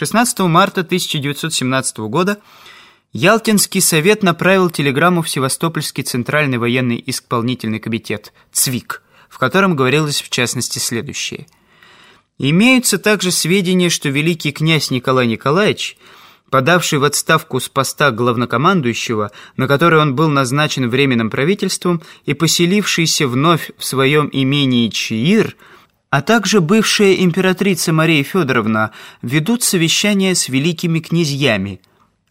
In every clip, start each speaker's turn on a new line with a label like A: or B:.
A: 16 марта 1917 года Ялтинский совет направил телеграмму в Севастопольский центральный военный исполнительный комитет ЦВИК, в котором говорилось в частности следующее. Имеются также сведения, что великий князь Николай Николаевич, подавший в отставку с поста главнокомандующего, на который он был назначен временным правительством, и поселившийся вновь в своем имении Чиир – а также бывшая императрица Мария Федоровна ведут совещания с великими князьями.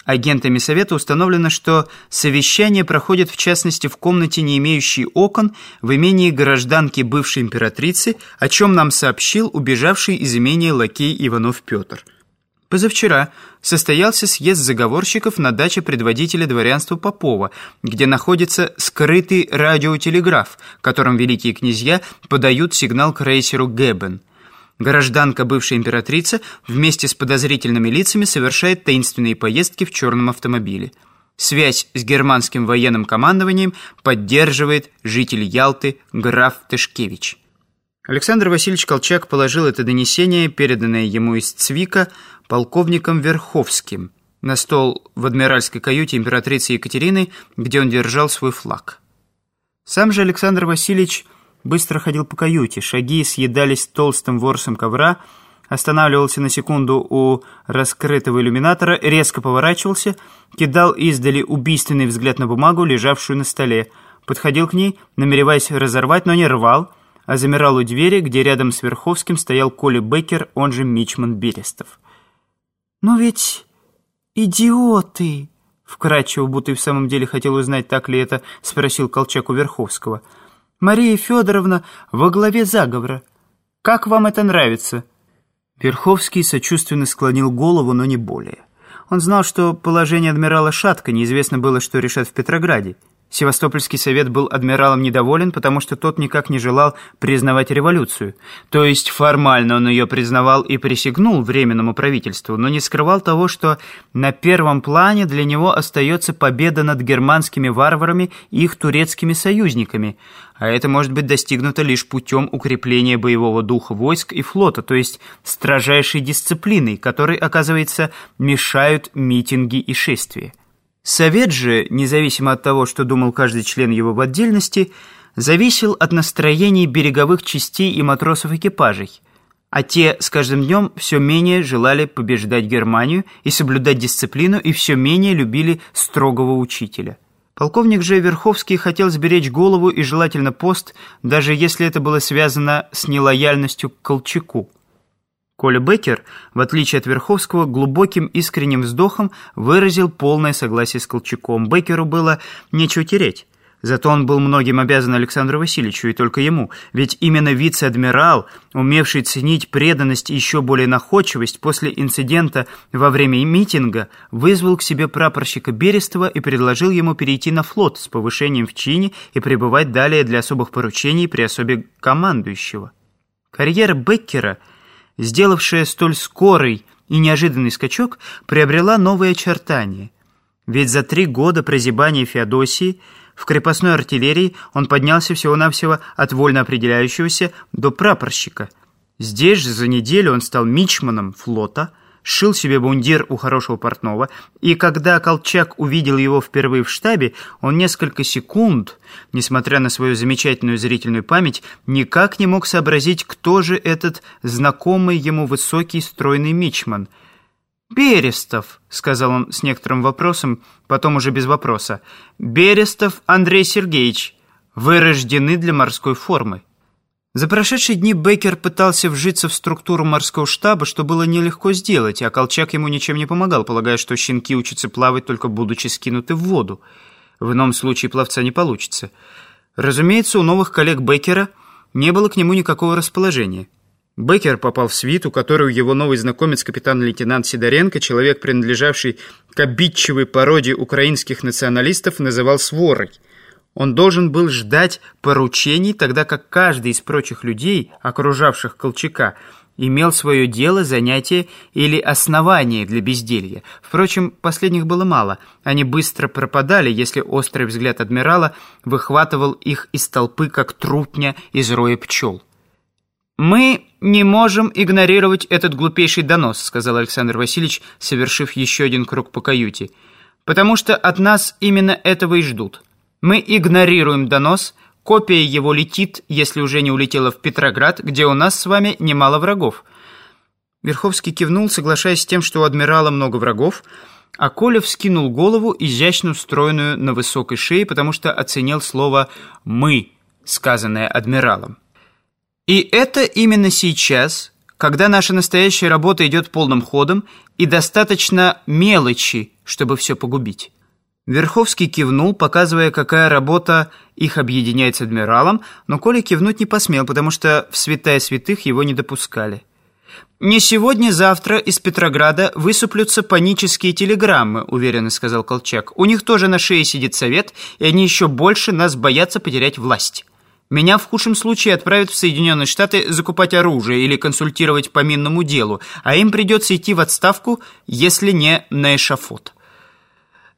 A: Агентами Совета установлено, что совещание проходит в частности в комнате, не имеющей окон, в имении гражданки бывшей императрицы, о чем нам сообщил убежавший из имения лакей Иванов Петр. Позавчера состоялся съезд заговорщиков на даче предводителя дворянства Попова, где находится скрытый радиотелеграф, которым великие князья подают сигнал крейсеру «Геббен». Гражданка бывшая императрица вместе с подозрительными лицами совершает таинственные поездки в черном автомобиле. Связь с германским военным командованием поддерживает житель Ялты граф Тышкевич. Александр Васильевич Колчак положил это донесение, переданное ему из Цвика, полковником Верховским, на стол в адмиральской каюте императрицы Екатерины, где он держал свой флаг. Сам же Александр Васильевич быстро ходил по каюте, шаги съедались толстым ворсом ковра, останавливался на секунду у раскрытого иллюминатора, резко поворачивался, кидал издали убийственный взгляд на бумагу, лежавшую на столе, подходил к ней, намереваясь разорвать, но не рвал, а замирал у двери, где рядом с Верховским стоял Коля Беккер, он же Мичман Берестов. «Но ведь идиоты!» Вкратчиво, будто и в самом деле хотел узнать, так ли это, спросил Колчак у Верховского. «Мария Федоровна во главе заговора. Как вам это нравится?» Верховский сочувственно склонил голову, но не более. Он знал, что положение адмирала шатко, неизвестно было, что решат в Петрограде. Севастопольский совет был адмиралом недоволен, потому что тот никак не желал признавать революцию. То есть формально он ее признавал и присягнул Временному правительству, но не скрывал того, что на первом плане для него остается победа над германскими варварами и их турецкими союзниками, а это может быть достигнуто лишь путем укрепления боевого духа войск и флота, то есть строжайшей дисциплиной, которой, оказывается, мешают митинги и шествия. Совет же, независимо от того, что думал каждый член его в отдельности, зависел от настроений береговых частей и матросов экипажей, а те с каждым днем все менее желали побеждать Германию и соблюдать дисциплину, и все менее любили строгого учителя. Полковник же Верховский хотел сберечь голову и желательно пост, даже если это было связано с нелояльностью к Колчаку. Коля Беккер, в отличие от Верховского, глубоким искренним вздохом выразил полное согласие с Колчаком. Беккеру было нечего тереть. Зато он был многим обязан Александру Васильевичу, и только ему. Ведь именно вице-адмирал, умевший ценить преданность и еще более находчивость после инцидента во время митинга, вызвал к себе прапорщика Берестова и предложил ему перейти на флот с повышением в чине и пребывать далее для особых поручений при особе командующего. Карьера Беккера – сделавшая столь скорый и неожиданный скачок, приобрела новые очертания. Ведь за три года прозябания Феодосии в крепостной артиллерии он поднялся всего-навсего от вольно определяющегося до прапорщика. Здесь же за неделю он стал мичманом флота – сшил себе бундир у хорошего портного, и когда Колчак увидел его впервые в штабе, он несколько секунд, несмотря на свою замечательную зрительную память, никак не мог сообразить, кто же этот знакомый ему высокий стройный мичман. «Берестов», — сказал он с некоторым вопросом, потом уже без вопроса. «Берестов Андрей Сергеевич, вы рождены для морской формы». За прошедшие дни Бейкер пытался вжиться в структуру морского штаба, что было нелегко сделать, а Колчак ему ничем не помогал, полагая, что щенки учатся плавать только будучи скинуты в воду. В ином случае пловца не получится. Разумеется, у новых коллег Бейкера не было к нему никакого расположения. Бейкер попал в свиту, которую его новый знакомец, капитан-лейтенант Сидоренко, человек, принадлежавший к обидчивой породе украинских националистов, называл «сворой». Он должен был ждать поручений, тогда как каждый из прочих людей, окружавших Колчака, имел свое дело, занятие или основание для безделья. Впрочем, последних было мало. Они быстро пропадали, если острый взгляд адмирала выхватывал их из толпы, как трутня из роя пчел. «Мы не можем игнорировать этот глупейший донос», сказал Александр Васильевич, совершив еще один круг по каюте, «потому что от нас именно этого и ждут. Мы игнорируем донос, копия его летит, если уже не улетела в Петроград, где у нас с вами немало врагов». Верховский кивнул, соглашаясь с тем, что у адмирала много врагов, а Коля вскинул голову, изящно устроенную на высокой шее, потому что оценил слово «мы», сказанное адмиралом. И это именно сейчас, когда наша настоящая работа идет полным ходом и достаточно мелочи, чтобы все погубить. Верховский кивнул, показывая, какая работа их объединяет с адмиралом, но Коля кивнуть не посмел, потому что в святая святых его не допускали. «Не сегодня-завтра из Петрограда высыплются панические телеграммы», уверенно сказал Колчак. «У них тоже на шее сидит совет, и они еще больше нас боятся потерять власть». Меня в худшем случае отправят в Соединенные Штаты закупать оружие или консультировать по минному делу, а им придется идти в отставку, если не на эшафот.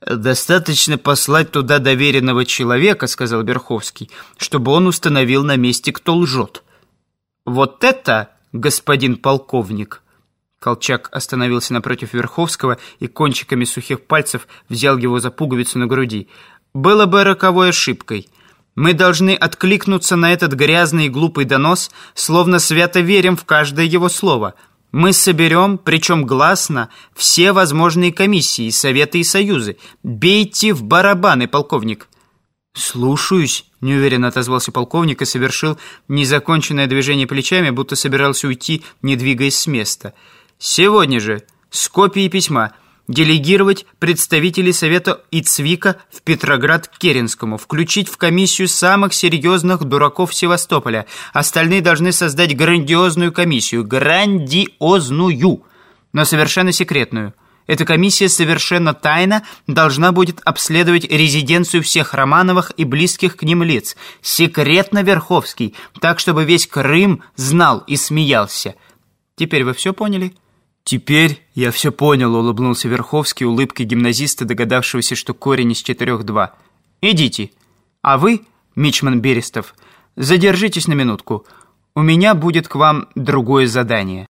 A: «Достаточно послать туда доверенного человека», — сказал Верховский, «чтобы он установил на месте, кто лжет». «Вот это, господин полковник!» Колчак остановился напротив Верховского и кончиками сухих пальцев взял его за пуговицу на груди. «Было бы роковой ошибкой». Мы должны откликнуться на этот грязный и глупый донос, словно свято верим в каждое его слово. Мы соберем, причем гласно, все возможные комиссии, советы и союзы. Бейте в барабаны, полковник. «Слушаюсь», — неуверенно отозвался полковник и совершил незаконченное движение плечами, будто собирался уйти, не двигаясь с места. «Сегодня же, с копией письма, делегировать представителей Совета ИЦВИКа в Петроград к Керенскому, включить в комиссию самых серьезных дураков Севастополя. Остальные должны создать грандиозную комиссию. Грандиозную, но совершенно секретную. Эта комиссия совершенно тайно должна будет обследовать резиденцию всех Романовых и близких к ним лиц. Секретно Верховский, так, чтобы весь Крым знал и смеялся. Теперь вы все поняли?» «Теперь я все понял», — улыбнулся Верховский улыбкой гимназиста, догадавшегося, что корень из четырех два. «Идите. А вы, Мичман Берестов, задержитесь на минутку. У меня будет к вам другое задание».